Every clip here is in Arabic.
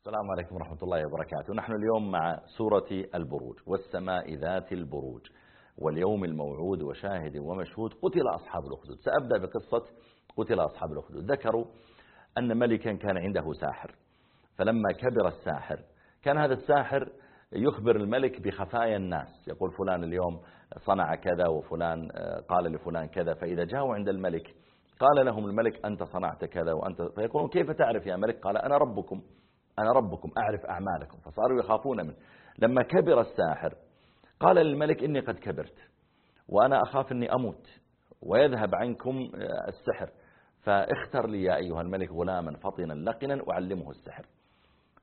السلام عليكم ورحمة الله وبركاته. نحن اليوم مع سورة البروج والسماء ذات البروج واليوم الموعود وشاهد ومشهود قتل أصحاب الأخدود. سأبدأ بقصة قتل أصحاب الأخدود. ذكروا أن ملكا كان عنده ساحر. فلما كبر الساحر كان هذا الساحر يخبر الملك بخفايا الناس. يقول فلان اليوم صنع كذا وفلان قال لفلان كذا. فإذا جاءوا عند الملك قال لهم الملك أنت صنعت كذا وأنت. فيقولون كيف تعرف يا ملك؟ قال أنا ربكم. أنا ربكم أعرف أعمالكم. فصاروا يخافون منه. لما كبر الساحر قال للملك إني قد كبرت وأنا أخاف أني أموت ويذهب عنكم السحر. فاختر لي يا أيها الملك غلاما فطنا لقنا أعلمه السحر.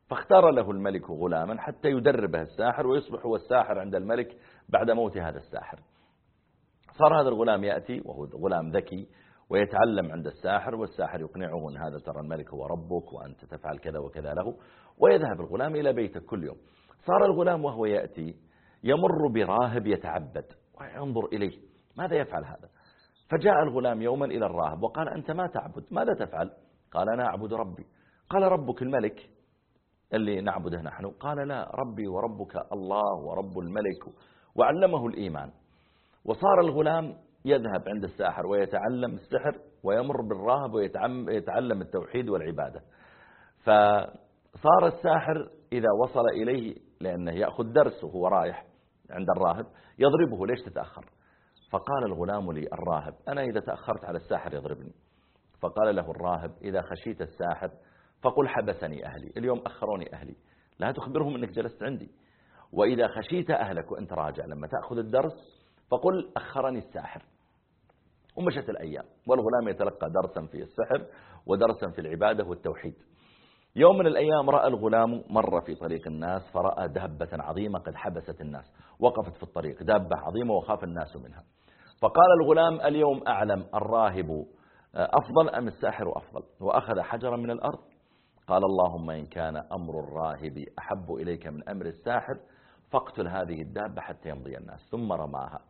فاختار له الملك غلاما حتى يدربه الساحر ويصبح هو الساحر عند الملك بعد موت هذا الساحر. صار هذا الغلام يأتي وهو غلام ذكي ويتعلم عند الساحر والساحر يقنعه أن هذا ترى الملك هو ربك وأنت تفعل كذا وكذا له ويذهب الغلام إلى بيته كل يوم. صار الغلام وهو يأتي يمر براهب يتعبد وينظر إليه ماذا يفعل هذا؟ فجاء الغلام يوما إلى الراهب وقال أنت ما تعبد ماذا تفعل؟ قال أنا أعبد ربي. قال ربك الملك؟ اللي نعبده نحن. قال لا ربي وربك الله ورب الملك وعلمه الإيمان. وصار الغلام يذهب عند الساحر ويتعلم السحر ويمر بالراهب ويتعلم التوحيد والعبادة. فصار الساحر إذا وصل إليه لأنه يأخذ درسه وهو رايح عند الراهب يضربه ليش تتأخر؟ فقال الغلام لي الراهب أنا إذا تأخرت على الساحر يضربني. فقال له الراهب إذا خشيت الساحر فقل حبسني أهلي اليوم أخروني أهلي. لا تخبرهم أنك جلست عندي. وإذا خشيت أهلك وأنت راجع لما تأخذ الدرس فقل أخرني الساحر. ومشت الأيام. والغلام يتلقى درسا في السحر ودرسا في العبادة والتوحيد. يوم من الأيام رأى الغلام مر في طريق الناس فرأى دابة عظيمة قد حبست الناس وقفت في الطريق. دابة عظيمة وخاف الناس منها. فقال الغلام اليوم أعلم الراهب أفضل أم الساحر أفضل؟ وأخذ حجرا من الأرض. قال اللهم إن كان أمر الراهب أحب إليك من أمر الساحر فاقتل هذه الدابة حتى يمضي الناس. ثم رماها.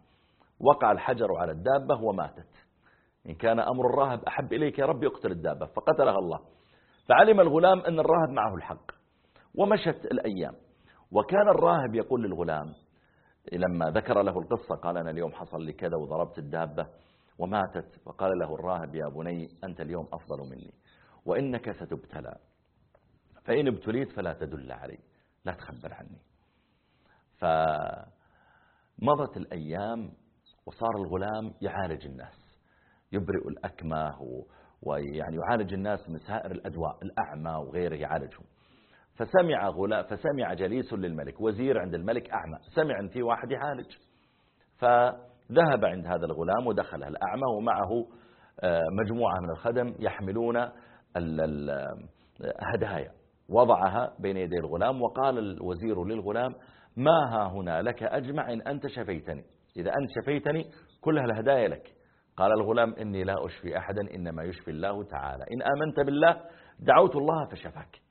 وقع الحجر على الدابة وماتت. إن كان أمر الراهب أحب إليك يا رب يقتل الدابة فقتلها الله. فعلم الغلام أن الراهب معه الحق ومشت الأيام. وكان الراهب يقول للغلام لما ذكر له القصة قال أنا اليوم حصل لي كذا وضربت الدابة وماتت. فقال له الراهب يا بني أنت اليوم أفضل مني وإنك ستبتلى. فإن ابتليت فلا تدل علي لا تخبر عني. فمضت الأيام وصار الغلام يعالج الناس يبرئ الأكمه ويعني يعالج الناس من سائر الأدواء الأعمى وغيره يعالجهم. فسمع غلام فسمع جليس للملك وزير عند الملك أعمى سمع أن في واحد يعالج. فذهب عند هذا الغلام ودخل الأعمى ومعه آه، مجموعة من الخدم يحملون الهدايا وضعها بين يدي الغلام وقال الوزير للغلام ما ها هنا لك أجمع إن أنت شفيتني. إذا أنت شفيتني كلها الهدايا لك. قال الغلام إني لا أشفي أحدا إنما يشفي الله تعالى. إن آمنت بالله دعوت الله فشفاك.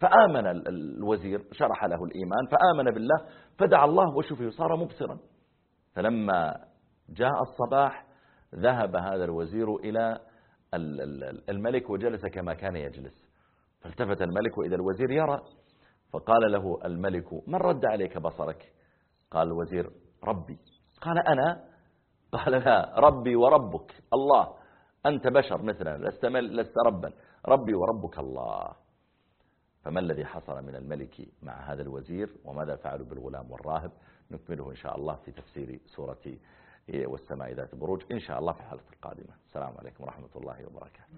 فآمن الوزير شرح له الإيمان فآمن بالله فدعا الله وشفي صار مبصرا. فلما جاء الصباح ذهب هذا الوزير إلى الملك وجلس كما كان يجلس. فالتفت الملك وإذا الوزير يرى. فقال له الملك من رد عليك بصرك؟ قال الوزير ربي. قال أنا؟ قال لا ربي وربك الله. أنت بشر مثلنا لست, لست ربا. ربي وربك الله. فما الذي حصل من الملك مع هذا الوزير؟ وماذا فعلوا بالغلام والراهب؟ نكمله إن شاء الله في تفسير سورة والسماء ذات بروج إن شاء الله في الحلقة القادمة. السلام عليكم ورحمة الله وبركاته.